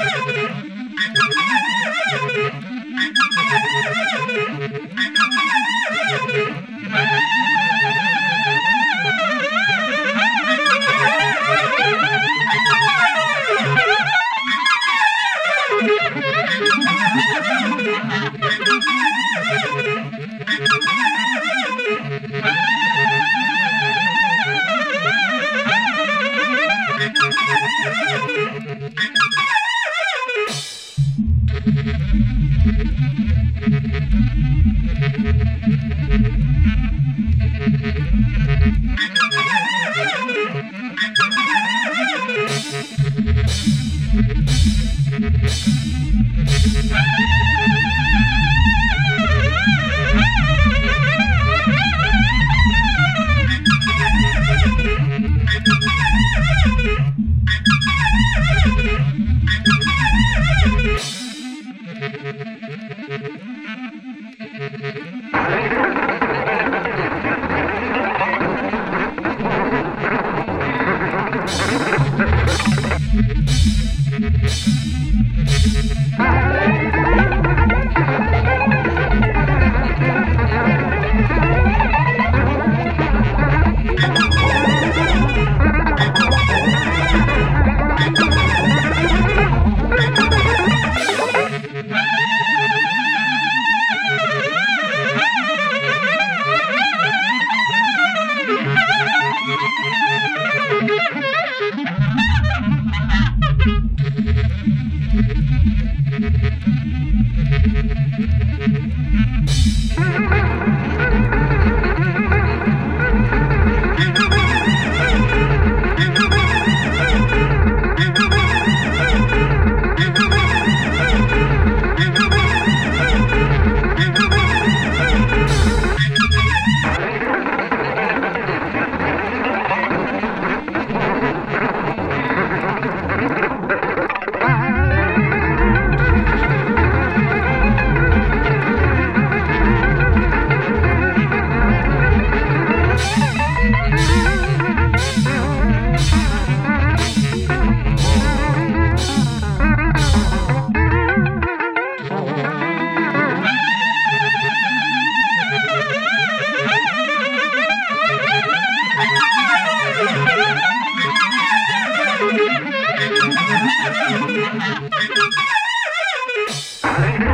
I'm do Thank you. Ah! Thank you.